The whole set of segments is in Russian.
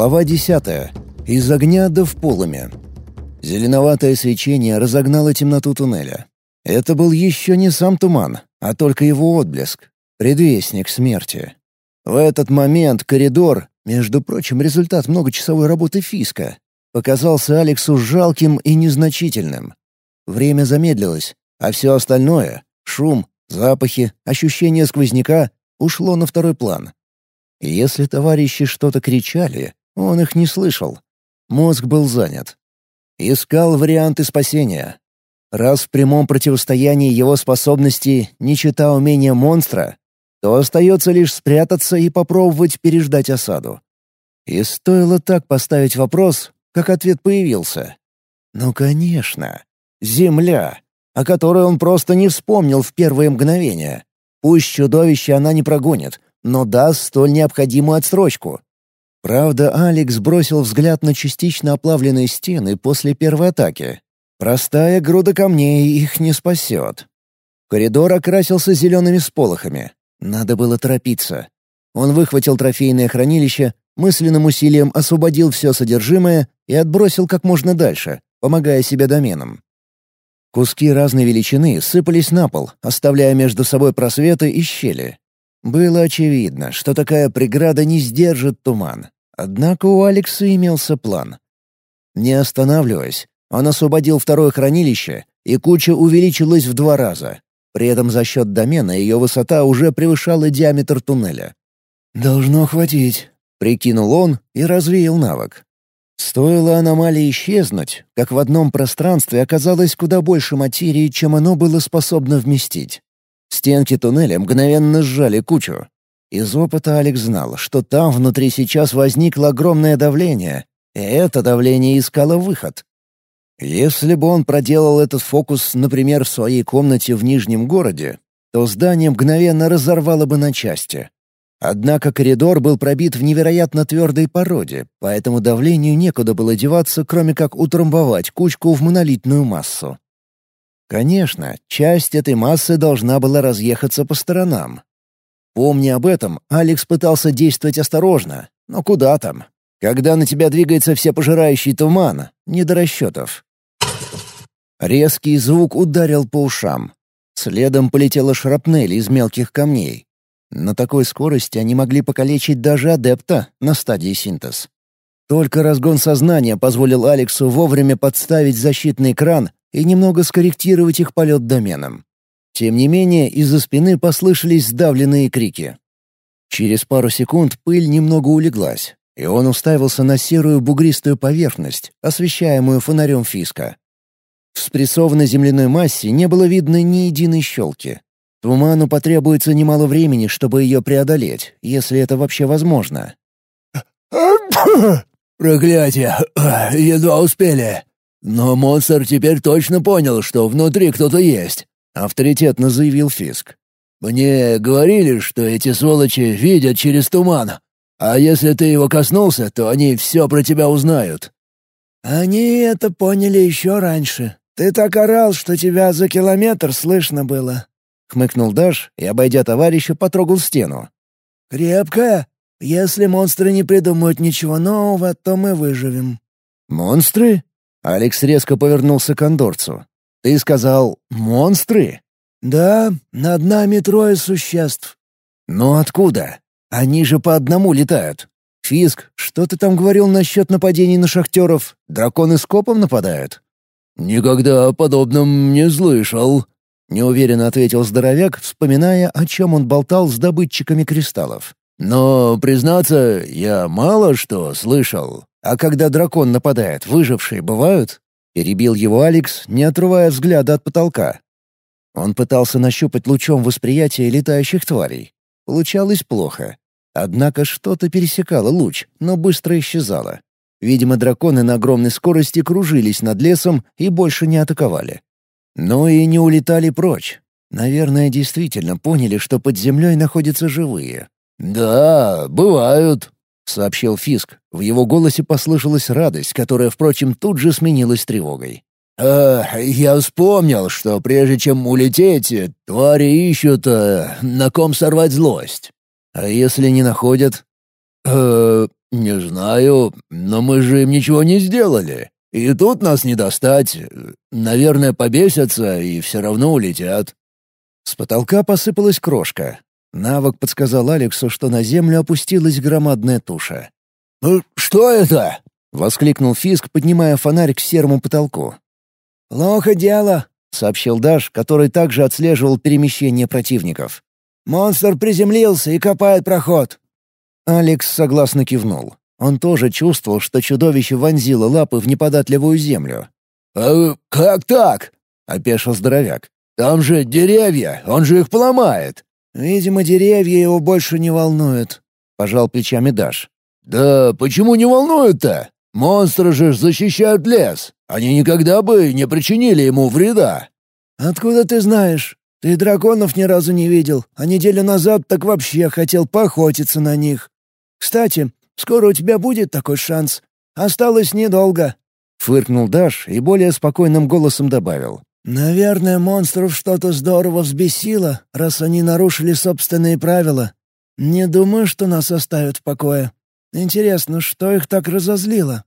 Глава десятая. Из огня до в полыми. Зеленоватое свечение разогнало темноту туннеля. Это был еще не сам туман, а только его отблеск, предвестник смерти. В этот момент коридор, между прочим, результат многочасовой работы Фиска, показался Алексу жалким и незначительным. Время замедлилось, а все остальное — шум, запахи, ощущение сквозняка — ушло на второй план. Если товарищи что-то кричали, он их не слышал. Мозг был занят. Искал варианты спасения. Раз в прямом противостоянии его способности не чита умения монстра, то остается лишь спрятаться и попробовать переждать осаду. И стоило так поставить вопрос, как ответ появился. Ну, конечно. Земля, о которой он просто не вспомнил в первые мгновения. Пусть чудовище она не прогонит, но даст столь необходимую отсрочку. Правда, Алекс бросил взгляд на частично оплавленные стены после первой атаки. Простая груда камней их не спасет. Коридор окрасился зелеными сполохами. Надо было торопиться. Он выхватил трофейное хранилище, мысленным усилием освободил все содержимое и отбросил как можно дальше, помогая себе доменам. Куски разной величины сыпались на пол, оставляя между собой просветы и щели. Было очевидно, что такая преграда не сдержит туман. Однако у Алекса имелся план. Не останавливаясь, он освободил второе хранилище, и куча увеличилась в два раза. При этом за счет домена ее высота уже превышала диаметр туннеля. «Должно хватить», — прикинул он и развеял навык. Стоило аномалии исчезнуть, как в одном пространстве оказалось куда больше материи, чем оно было способно вместить. Стенки туннеля мгновенно сжали кучу. Из опыта Алекс знал, что там внутри сейчас возникло огромное давление, и это давление искало выход. Если бы он проделал этот фокус, например, в своей комнате в Нижнем городе, то здание мгновенно разорвало бы на части. Однако коридор был пробит в невероятно твердой породе, поэтому давлению некуда было деваться, кроме как утрамбовать кучку в монолитную массу. Конечно, часть этой массы должна была разъехаться по сторонам. Помня об этом, Алекс пытался действовать осторожно, но куда там? Когда на тебя двигается всепожирающий туман, не до расчетов. Резкий звук ударил по ушам. Следом полетела шрапнель из мелких камней. На такой скорости они могли покалечить даже адепта на стадии синтез. Только разгон сознания позволил Алексу вовремя подставить защитный экран и немного скорректировать их полет доменом. Тем не менее, из-за спины послышались сдавленные крики. Через пару секунд пыль немного улеглась, и он уставился на серую бугристую поверхность, освещаемую фонарем Фиска. В спрессованной земляной массе не было видно ни единой щелки. Туману потребуется немало времени, чтобы ее преодолеть, если это вообще возможно. «Проклятие! Едва успели!» «Но монстр теперь точно понял, что внутри кто-то есть», — авторитетно заявил Фиск. «Мне говорили, что эти сволочи видят через туман, а если ты его коснулся, то они все про тебя узнают». «Они это поняли еще раньше. Ты так орал, что тебя за километр слышно было», — хмыкнул Даш и, обойдя товарища, потрогал стену. «Крепкая. Если монстры не придумают ничего нового, то мы выживем». «Монстры?» Алекс резко повернулся к Андорцу. «Ты сказал «монстры»?» «Да, над нами трое существ». «Но откуда? Они же по одному летают. Фиск, что ты там говорил насчет нападений на шахтеров? Драконы с копом нападают?» «Никогда о подобном не слышал», — неуверенно ответил здоровяк, вспоминая, о чем он болтал с добытчиками кристаллов. «Но, признаться, я мало что слышал. «А когда дракон нападает, выжившие бывают?» — перебил его Алекс, не отрывая взгляда от потолка. Он пытался нащупать лучом восприятия летающих тварей. Получалось плохо. Однако что-то пересекало луч, но быстро исчезало. Видимо, драконы на огромной скорости кружились над лесом и больше не атаковали. Но и не улетали прочь. Наверное, действительно поняли, что под землей находятся живые. «Да, бывают», сообщил Фиск. В его голосе послышалась радость, которая, впрочем, тут же сменилась тревогой. «Э, я вспомнил, что прежде чем улететь, твари ищут, э, на ком сорвать злость. А если не находят?» «Э, «Не знаю, но мы же им ничего не сделали. И тут нас не достать. Наверное, побесятся и все равно улетят». С потолка посыпалась крошка. Навык подсказал Алексу, что на землю опустилась громадная туша. «Ну, «Что это?» — воскликнул Фиск, поднимая фонарь к серому потолку. «Плохо дело», — сообщил Даш, который также отслеживал перемещение противников. «Монстр приземлился и копает проход». Алекс согласно кивнул. Он тоже чувствовал, что чудовище вонзило лапы в неподатливую землю. «А как так?» — опешил здоровяк. «Там же деревья, он же их поломает». «Видимо, деревья его больше не волнуют», — пожал плечами Даш. «Да почему не волнуют-то? Монстры же защищают лес. Они никогда бы не причинили ему вреда». «Откуда ты знаешь? Ты драконов ни разу не видел, а неделю назад так вообще хотел поохотиться на них. Кстати, скоро у тебя будет такой шанс. Осталось недолго». Фыркнул Даш и более спокойным голосом добавил. «Наверное, монстров что-то здорово взбесило, раз они нарушили собственные правила. Не думаю, что нас оставят в покое. Интересно, что их так разозлило?»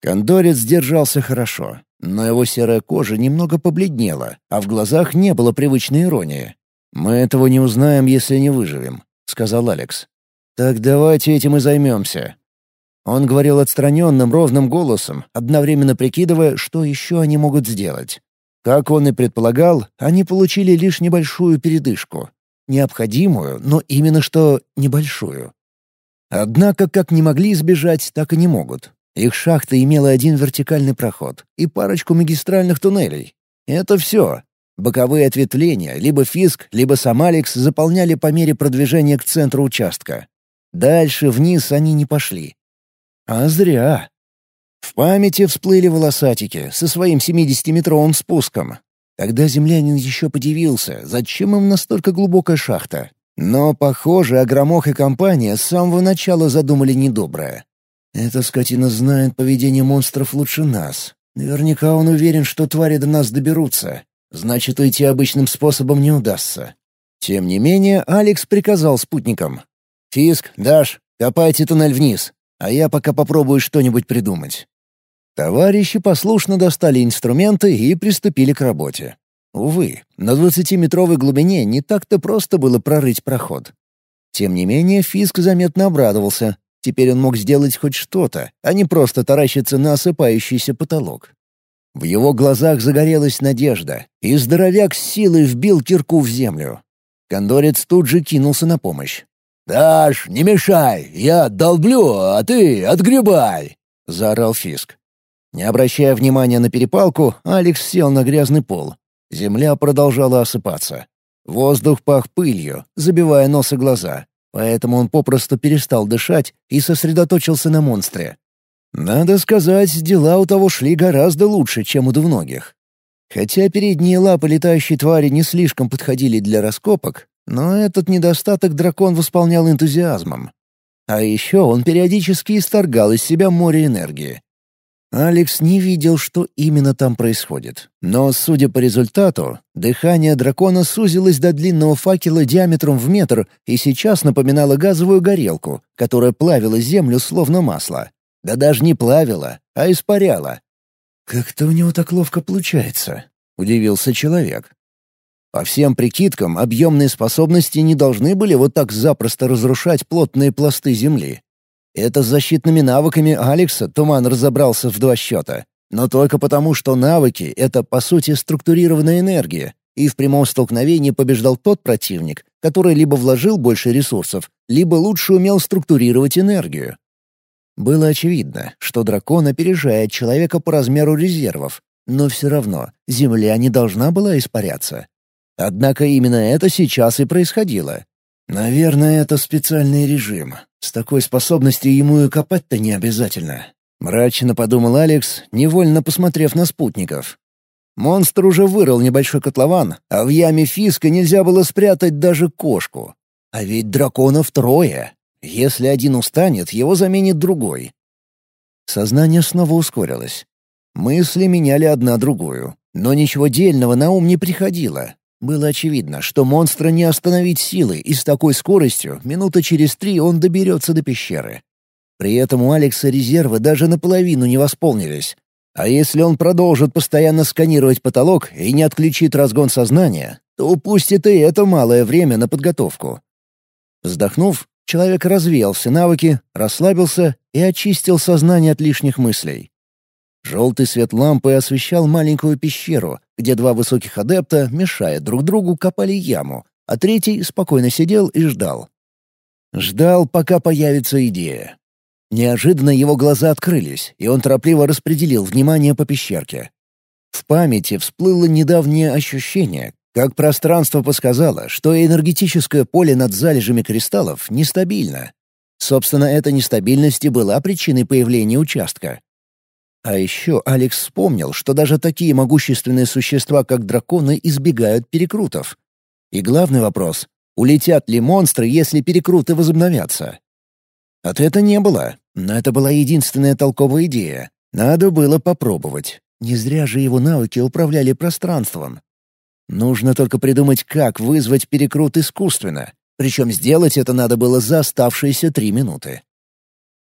Кондорец держался хорошо, но его серая кожа немного побледнела, а в глазах не было привычной иронии. «Мы этого не узнаем, если не выживем», — сказал Алекс. «Так давайте этим и займемся». Он говорил отстраненным ровным голосом, одновременно прикидывая, что еще они могут сделать. Как он и предполагал, они получили лишь небольшую передышку. Необходимую, но именно что небольшую. Однако, как не могли избежать, так и не могут. Их шахта имела один вертикальный проход и парочку магистральных туннелей. Это все. Боковые ответвления, либо Фиск, либо сам Алекс заполняли по мере продвижения к центру участка. Дальше вниз они не пошли. А зря. В памяти всплыли волосатики со своим 70-метровым спуском. Тогда землянин еще подивился, зачем им настолько глубокая шахта. Но, похоже, Агромох и компания с самого начала задумали недоброе. Эта скотина знает поведение монстров лучше нас. Наверняка он уверен, что твари до нас доберутся. Значит, уйти обычным способом не удастся. Тем не менее, Алекс приказал спутникам. «Фиск, Даш, копайте туннель вниз, а я пока попробую что-нибудь придумать». Товарищи послушно достали инструменты и приступили к работе. Увы, на двадцатиметровой глубине не так-то просто было прорыть проход. Тем не менее, Фиск заметно обрадовался. Теперь он мог сделать хоть что-то, а не просто таращиться на осыпающийся потолок. В его глазах загорелась надежда, и здоровяк с силой вбил кирку в землю. Кондорец тут же кинулся на помощь. «Даш, не мешай! Я долблю, а ты отгребай!» — заорал Фиск. Не обращая внимания на перепалку, Алекс сел на грязный пол. Земля продолжала осыпаться. Воздух пах пылью, забивая нос и глаза. Поэтому он попросту перестал дышать и сосредоточился на монстре. Надо сказать, дела у того шли гораздо лучше, чем у двуногих. Хотя передние лапы летающей твари не слишком подходили для раскопок, но этот недостаток дракон восполнял энтузиазмом. А еще он периодически исторгал из себя море энергии. Алекс не видел, что именно там происходит. Но, судя по результату, дыхание дракона сузилось до длинного факела диаметром в метр и сейчас напоминало газовую горелку, которая плавила землю словно масло. Да даже не плавила, а испаряла. «Как-то у него так ловко получается», — удивился человек. По всем прикидкам, объемные способности не должны были вот так запросто разрушать плотные пласты земли. Это с защитными навыками Алекса Туман разобрался в два счета. Но только потому, что навыки — это, по сути, структурированная энергия, и в прямом столкновении побеждал тот противник, который либо вложил больше ресурсов, либо лучше умел структурировать энергию. Было очевидно, что дракон опережает человека по размеру резервов, но все равно Земля не должна была испаряться. Однако именно это сейчас и происходило. Наверное, это специальный режим, с такой способностью ему и копать-то не обязательно. Мрачно подумал Алекс, невольно посмотрев на спутников. Монстр уже вырыл небольшой котлован, а в яме Фиска нельзя было спрятать даже кошку. А ведь драконов трое. Если один устанет, его заменит другой. Сознание снова ускорилось. Мысли меняли одна другую, но ничего дельного на ум не приходило. Было очевидно, что монстра не остановить силой, и с такой скоростью минута через три он доберется до пещеры. При этом у Алекса резервы даже наполовину не восполнились. А если он продолжит постоянно сканировать потолок и не отключит разгон сознания, то упустит и это малое время на подготовку. Вздохнув, человек развеял все навыки, расслабился и очистил сознание от лишних мыслей. Желтый свет лампы освещал маленькую пещеру, где два высоких адепта, мешая друг другу, копали яму, а третий спокойно сидел и ждал. Ждал, пока появится идея. Неожиданно его глаза открылись, и он торопливо распределил внимание по пещерке. В памяти всплыло недавнее ощущение, как пространство подсказало, что энергетическое поле над залежами кристаллов нестабильно. Собственно, эта нестабильность и была причиной появления участка. А еще Алекс вспомнил, что даже такие могущественные существа, как драконы, избегают перекрутов. И главный вопрос — улетят ли монстры, если перекруты возобновятся? Ответа не было, но это была единственная толковая идея. Надо было попробовать. Не зря же его навыки управляли пространством. Нужно только придумать, как вызвать перекрут искусственно. Причем сделать это надо было за оставшиеся три минуты.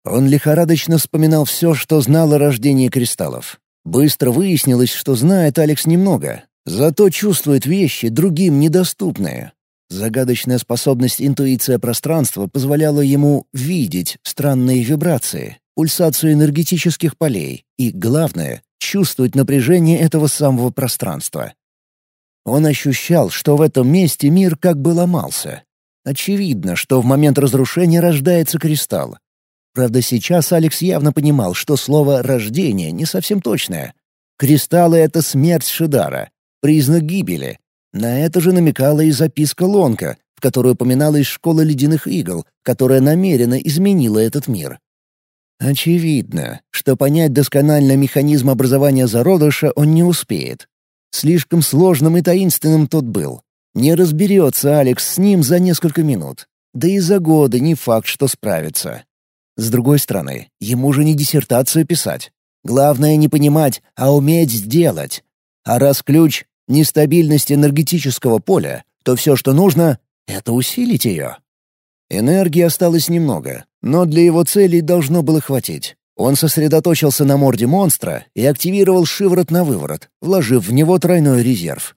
Он лихорадочно вспоминал все, что знал о рождении кристаллов. Быстро выяснилось, что знает Алекс немного, зато чувствует вещи, другим недоступные. Загадочная способность интуиция пространства позволяла ему видеть странные вибрации, пульсацию энергетических полей и, главное, чувствовать напряжение этого самого пространства. Он ощущал, что в этом месте мир как бы ломался. Очевидно, что в момент разрушения рождается кристалл. Правда, сейчас Алекс явно понимал, что слово «рождение» не совсем точное. Кристаллы — это смерть Шидара, признак гибели, на это же намекала и записка Лонка, в которой упоминалась школа ледяных игл, которая намеренно изменила этот мир. Очевидно, что понять досконально механизм образования зародыша он не успеет. Слишком сложным и таинственным тот был. Не разберется Алекс с ним за несколько минут. Да и за годы не факт, что справится. С другой стороны, ему же не диссертацию писать. Главное не понимать, а уметь сделать. А раз ключ нестабильность энергетического поля, то все, что нужно, — это усилить ее. Энергии осталось немного, но для его целей должно было хватить. Он сосредоточился на морде монстра и активировал шиворот на выворот, вложив в него тройной резерв.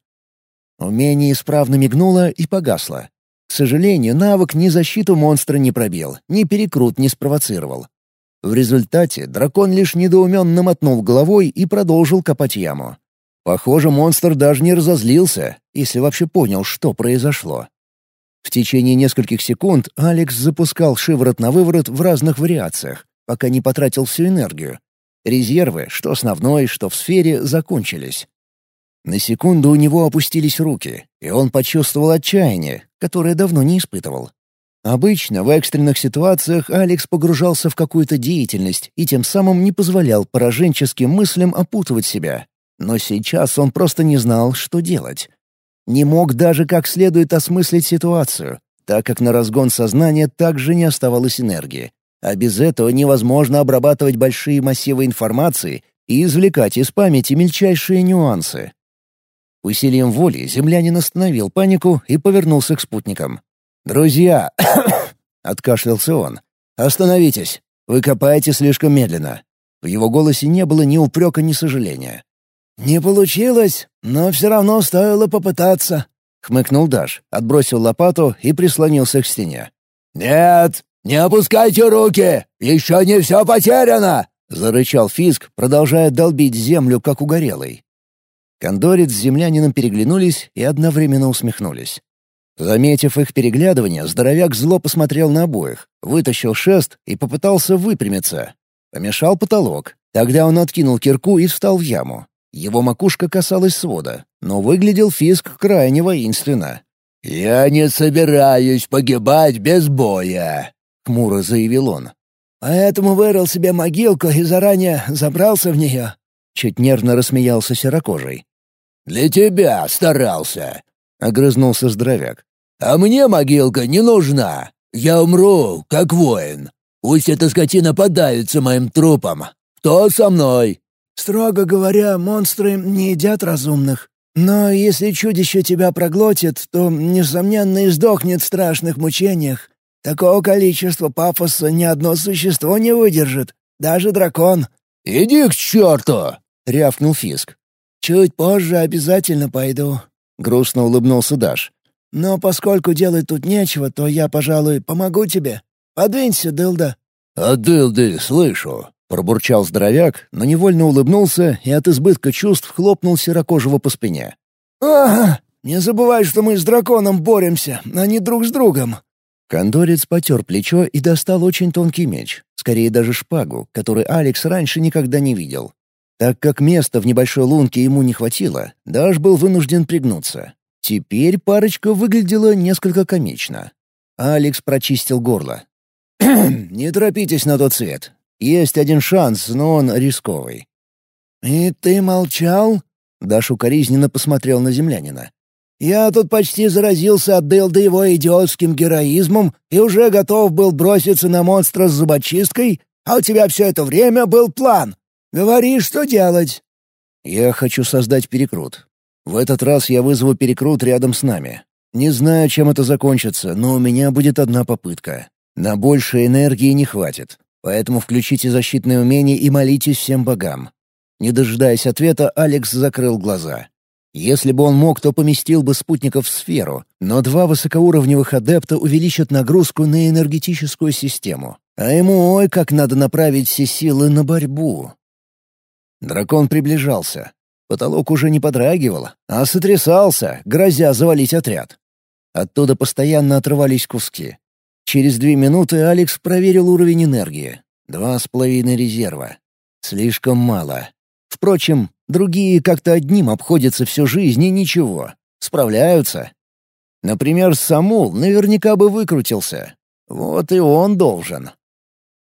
Умение исправно мигнуло и погасло. К сожалению, навык ни защиту монстра не пробил, ни перекрут не спровоцировал. В результате дракон лишь недоуменно мотнул головой и продолжил копать яму. Похоже, монстр даже не разозлился, если вообще понял, что произошло. В течение нескольких секунд Алекс запускал шиворот на выворот в разных вариациях, пока не потратил всю энергию. Резервы, что основной, что в сфере, закончились. На секунду у него опустились руки, и он почувствовал отчаяние, которое давно не испытывал. Обычно в экстренных ситуациях Алекс погружался в какую-то деятельность и тем самым не позволял пораженческим мыслям опутывать себя. Но сейчас он просто не знал, что делать. Не мог даже как следует осмыслить ситуацию, так как на разгон сознания также не оставалось энергии. А без этого невозможно обрабатывать большие массивы информации и извлекать из памяти мельчайшие нюансы. Усилием воли землянин остановил панику и повернулся к спутникам. «Друзья!» — откашлялся он. «Остановитесь! Вы копаете слишком медленно». В его голосе не было ни упрека, ни сожаления. «Не получилось, но все равно стоило попытаться», — хмыкнул Даш, отбросил лопату и прислонился к стене. «Нет, не опускайте руки! Еще не все потеряно!» — зарычал Фиск, продолжая долбить землю, как угорелый. Кондорец с землянином переглянулись и одновременно усмехнулись. Заметив их переглядывание, здоровяк зло посмотрел на обоих, вытащил шест и попытался выпрямиться. Помешал потолок. Тогда он откинул кирку и встал в яму. Его макушка касалась свода, но выглядел Фиск крайне воинственно. «Я не собираюсь погибать без боя», — хмуро заявил он. «Поэтому вырыл себе могилку и заранее забрался в нее», — чуть нервно рассмеялся серокожий. «Для тебя старался», — огрызнулся здоровяк. «А мне могилка не нужна. Я умру, как воин. Пусть эта скотина подавится моим трупом. Кто со мной?» Строго говоря, монстры не едят разумных. Но если чудище тебя проглотит, то, несомненно, и сдохнет в страшных мучениях. Такого количества пафоса ни одно существо не выдержит, даже дракон». «Иди к черту!» — рявкнул Фиск. «Чуть позже обязательно пойду», — грустно улыбнулся Даш. «Но поскольку делать тут нечего, то я, пожалуй, помогу тебе. Подвинься, Дылда». «А Дылды слышу», — пробурчал здоровяк, но невольно улыбнулся и от избытка чувств хлопнул серокожего по спине. «Ага, не забывай, что мы с драконом боремся, а не друг с другом». Кондорец потер плечо и достал очень тонкий меч, скорее даже шпагу, который Алекс раньше никогда не видел. Так как места в небольшой лунке ему не хватило, Даш был вынужден пригнуться. Теперь парочка выглядела несколько комично. Алекс прочистил горло. «Не торопитесь на тот свет. Есть один шанс, но он рисковый». «И ты молчал?» Даш укоризненно посмотрел на землянина. «Я тут почти заразился от Дылда его идиотским героизмом и уже готов был броситься на монстра с зубочисткой, а у тебя все это время был план. Говори, что делать?» «Я хочу создать перекрут. В этот раз я вызову перекрут рядом с нами. Не знаю, чем это закончится, но у меня будет одна попытка. На больше энергии не хватит, поэтому включите защитные умения и молитесь всем богам». Не дожидаясь ответа, Алекс закрыл глаза. Если бы он мог, то поместил бы спутников в сферу, но два высокоуровневых адепта увеличат нагрузку на энергетическую систему. А ему ой, как надо направить все силы на борьбу. Дракон приближался. Потолок уже не подрагивал, а сотрясался, грозя завалить отряд. Оттуда постоянно отрывались куски. Через две минуты Алекс проверил уровень энергии. Два с половиной резерва. Слишком мало. Впрочем, другие как-то одним обходятся всю жизнь и ничего. Справляются. Например, Самул наверняка бы выкрутился. Вот и он должен.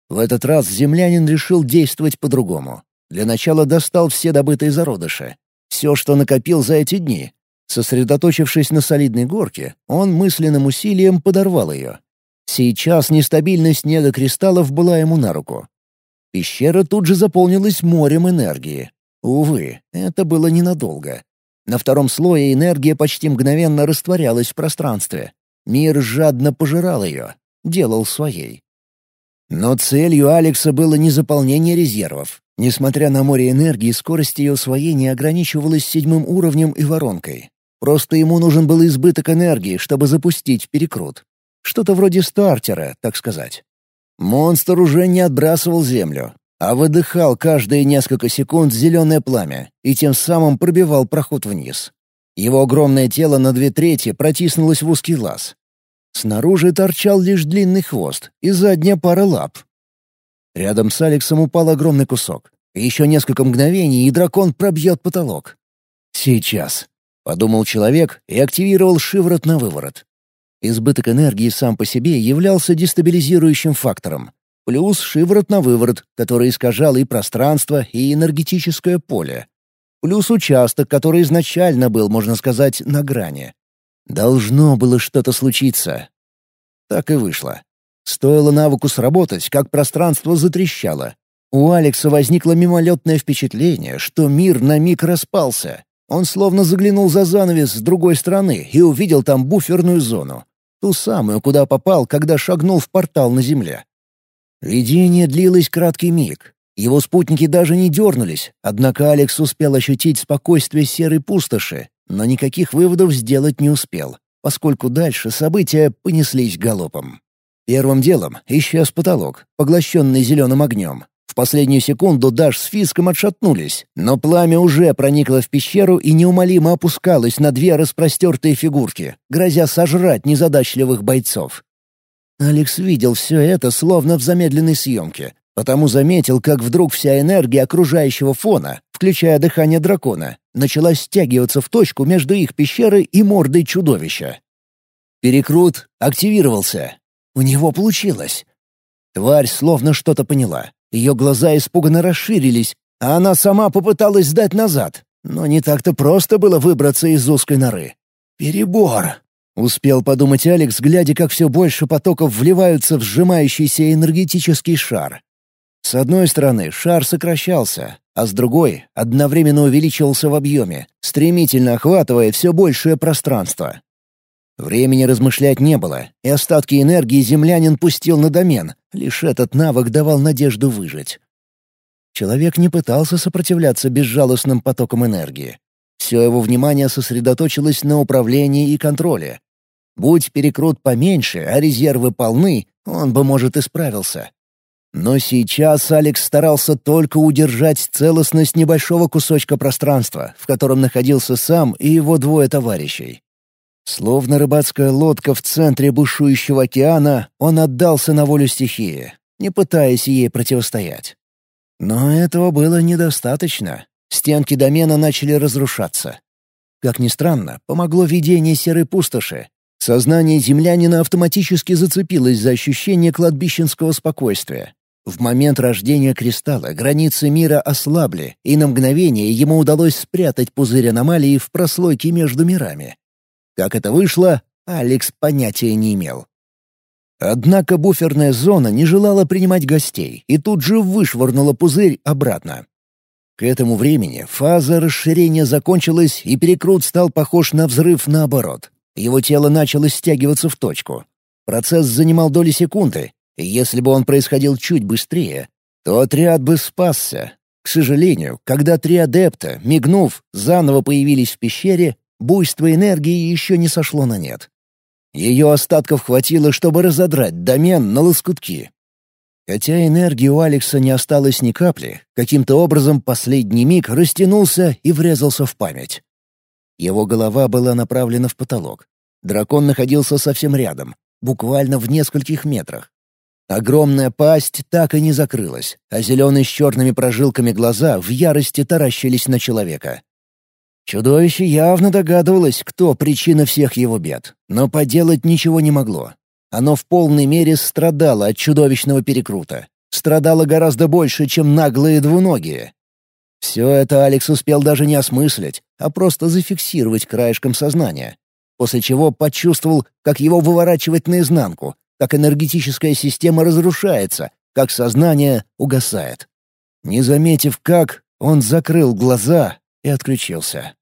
В этот раз землянин решил действовать по-другому. Для начала достал все добытые зародыши. Все, что накопил за эти дни. Сосредоточившись на солидной горке, он мысленным усилием подорвал ее. Сейчас нестабильность недокристаллов была ему на руку. Пещера тут же заполнилась морем энергии. Увы, это было ненадолго. На втором слое энергия почти мгновенно растворялась в пространстве. Мир жадно пожирал ее, делал своей. Но целью Алекса было не заполнение резервов. Несмотря на море энергии, скорость ее усвоения ограничивалась седьмым уровнем и воронкой. Просто ему нужен был избыток энергии, чтобы запустить перекрут. Что-то вроде стартера, так сказать. Монстр уже не отбрасывал землю, а выдыхал каждые несколько секунд зеленое пламя и тем самым пробивал проход вниз. Его огромное тело на две трети протиснулось в узкий лаз. Снаружи торчал лишь длинный хвост и задняя пара лап. Рядом с Алексом упал огромный кусок. Еще несколько мгновений, и дракон пробьет потолок. «Сейчас», — подумал человек и активировал шиворот на выворот. Избыток энергии сам по себе являлся дестабилизирующим фактором. Плюс шиворот на выворот, который искажал и пространство, и энергетическое поле. Плюс участок, который изначально был, можно сказать, на грани. Должно было что-то случиться. Так и вышло. Стоило навыку сработать, как пространство затрещало. У Алекса возникло мимолетное впечатление, что мир на миг распался. Он словно заглянул за занавес с другой стороны и увидел там буферную зону. Ту самую, куда попал, когда шагнул в портал на Земле. Видение длилось краткий миг. Его спутники даже не дернулись, однако Алекс успел ощутить спокойствие серой пустоши, но никаких выводов сделать не успел, поскольку дальше события понеслись галопом. Первым делом исчез потолок, поглощенный зеленым огнем. В последнюю секунду Даш с Фиском отшатнулись, но пламя уже проникло в пещеру и неумолимо опускалось на две распростертые фигурки, грозя сожрать незадачливых бойцов. Алекс видел все это словно в замедленной съемке, потому заметил, как вдруг вся энергия окружающего фона, включая дыхание дракона, начала стягиваться в точку между их пещерой и мордой чудовища. Перекрут активировался. У него получилось. Тварь словно что-то поняла. Ее глаза испуганно расширились, а она сама попыталась сдать назад. Но не так-то просто было выбраться из узкой норы. «Перебор!» — успел подумать Алекс, глядя, как все больше потоков вливаются в сжимающийся энергетический шар. С одной стороны, шар сокращался, а с другой — одновременно увеличивался в объеме, стремительно охватывая все большее пространство. Времени размышлять не было, и остатки энергии землянин пустил на домен. Лишь этот навык давал надежду выжить. Человек не пытался сопротивляться безжалостным потокам энергии. Все его внимание сосредоточилось на управлении и контроле. Будь перекрут поменьше, а резервы полны, он бы, может, и справился. Но сейчас Алекс старался только удержать целостность небольшого кусочка пространства, в котором находился сам и его двое товарищей. Словно рыбацкая лодка в центре бушующего океана, он отдался на волю стихии, не пытаясь ей противостоять. Но этого было недостаточно. Стенки домена начали разрушаться. Как ни странно, помогло видение серой пустоши. Сознание землянина автоматически зацепилось за ощущение кладбищенского спокойствия. В момент рождения кристалла границы мира ослабли, и на мгновение ему удалось спрятать пузырь аномалии в прослойке между мирами. Как это вышло, Алекс понятия не имел. Однако буферная зона не желала принимать гостей и тут же вышвырнула пузырь обратно. К этому времени фаза расширения закончилась, и перекрут стал похож на взрыв наоборот. Его тело начало стягиваться в точку. Процесс занимал доли секунды, если бы он происходил чуть быстрее, то отряд бы спасся. К сожалению, когда три адепта, мигнув, заново появились в пещере, буйство энергии еще не сошло на нет. Ее остатков хватило, чтобы разодрать домен на лоскутки. Хотя энергии у Алекса не осталось ни капли, каким-то образом последний миг растянулся и врезался в память. Его голова была направлена в потолок. Дракон находился совсем рядом, буквально в нескольких метрах. Огромная пасть так и не закрылась, а зеленые с черными прожилками глаза в ярости таращились на человека. Чудовище явно догадывалось, кто причина всех его бед, но поделать ничего не могло. Оно в полной мере страдало от чудовищного перекрута. Страдало гораздо больше, чем наглые двуногие. Все это Алекс успел даже не осмыслить, а просто зафиксировать краешком сознания, после чего почувствовал, как его выворачивает наизнанку, как энергетическая система разрушается, как сознание угасает. Не заметив как, он закрыл глаза и отключился.